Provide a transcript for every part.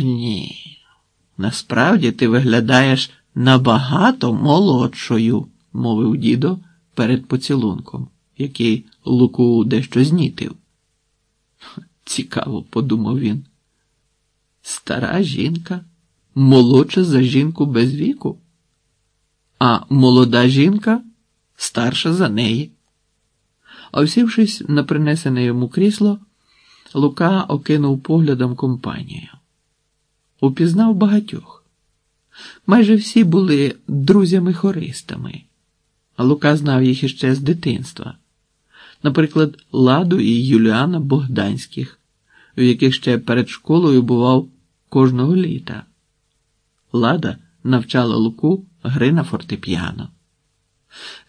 Ні. Насправді ти виглядаєш набагато молодшою, мовив дідо перед поцілунком, який Луку дещо знітив. Цікаво, подумав він. Стара жінка, молодша за жінку без віку, а молода жінка старша за неї. Овсівшись на принесене йому крісло, Лука окинув поглядом компанію. Упізнав багатьох. Майже всі були друзями-хористами, Лука знав їх іще з дитинства. Наприклад, Ладу і Юліана Богданських, у яких ще перед школою бував кожного літа. Лада навчала Луку гри на фортепіано.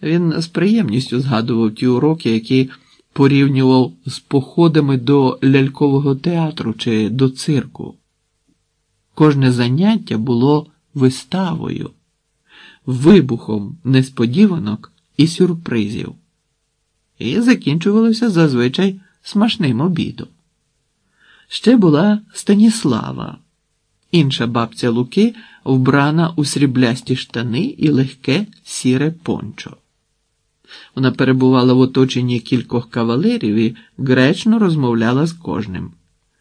Він з приємністю згадував ті уроки, які порівнював з походами до лялькового театру чи до цирку. Кожне заняття було виставою, вибухом несподіванок і сюрпризів, і закінчувалося зазвичай смачним обідом. Ще була Станіслава, інша бабця Луки, вбрана у сріблясті штани і легке сіре пончо. Вона перебувала в оточенні кількох кавалерів і гречно розмовляла з кожним,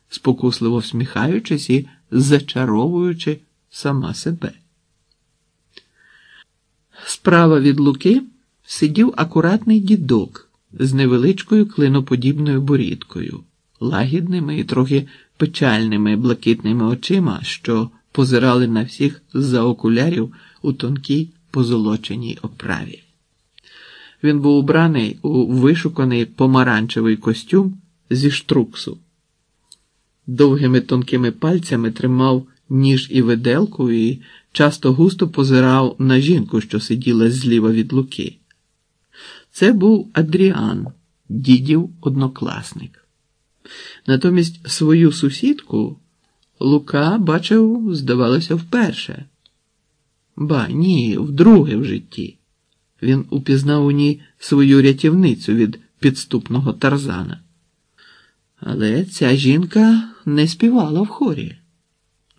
спокусливо всміхаючись і зачаровуючи сама себе. Справа від луки сидів акуратний дідок з невеличкою клиноподібною борідкою, лагідними і трохи печальними блакитними очима, що позирали на всіх з-за окулярів у тонкій позолоченій оправі. Він був убраний у вишуканий помаранчевий костюм зі штруксу. Довгими тонкими пальцями тримав ніж і виделку і часто густо позирав на жінку, що сиділа зліва від луки. Це був Адріан, дідів однокласник. Натомість свою сусідку Лука бачив, здавалося, вперше. Ба ні, вдруге в житті. Він упізнав у ній свою рятівницю від підступного тарзана. Але ця жінка не співала в хорі,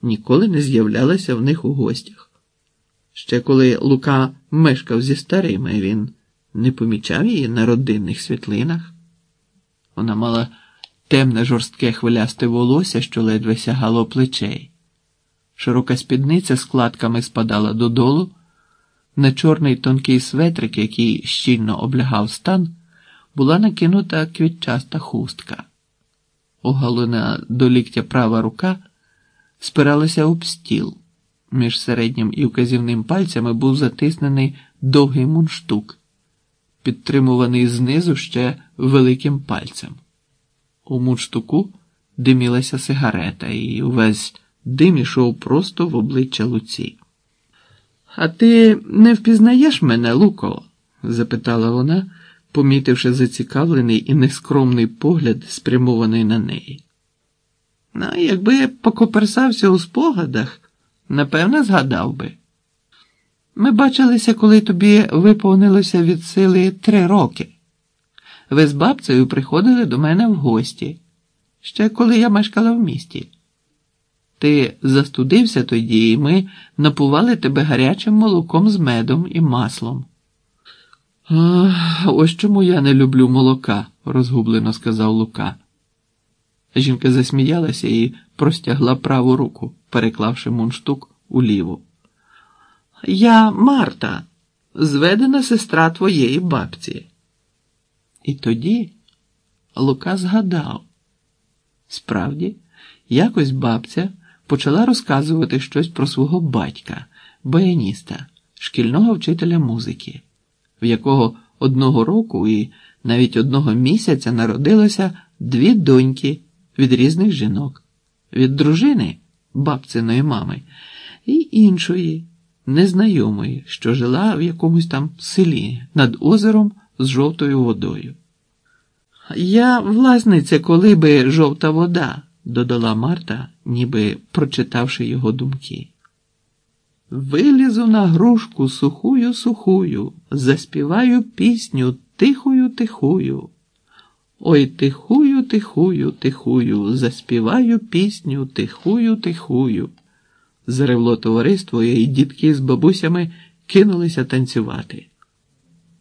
ніколи не з'являлася в них у гостях. Ще коли Лука мешкав зі старими, він не помічав її на родинних світлинах. Вона мала темне жорстке хвилясте волосся, що ледве сягало плечей. Широка спідниця складками спадала додолу. На чорний тонкий светрик, який щільно облягав стан, була накинута квітчаста хустка. Оголена до ліктя права рука спиралася об стіл. Між середнім і вказівним пальцями був затиснений довгий мундштук, підтримуваний знизу ще великим пальцем. У мундштуку димілася сигарета, і увесь дим ішов просто в обличчя Луці. А ти не впізнаєш мене, Луко? запитала вона, помітивши зацікавлений і нескромний погляд, спрямований на неї. Ну, якби покоперсався у спогадах, напевне, згадав би. Ми бачилися, коли тобі виповнилося від сили три роки. Ви з бабцею приходили до мене в гості, ще коли я мешкала в місті. Ти застудився тоді, і ми напували тебе гарячим молоком з медом і маслом. «Ах, Ось чому я не люблю молока, розгублено сказав Лука. Жінка засміялася і простягла праву руку, переклавши мундштук у ліву. Я Марта, зведена сестра твоєї бабці. І тоді Лука згадав. Справді, якось бабця почала розказувати щось про свого батька, баяніста, шкільного вчителя музики, в якого одного року і навіть одного місяця народилося дві доньки від різних жінок, від дружини бабциної мами і іншої, незнайомої, що жила в якомусь там селі над озером з жовтою водою. Я власниця колиби жовта вода додала Марта, ніби прочитавши його думки. Вилізу на грушку сухую сухую, заспіваю пісню тихою тихую. Ой тихую тихую, тихую, заспіваю пісню тихую, тихую. Заревло товариство, і дітки з бабусями кинулися танцювати.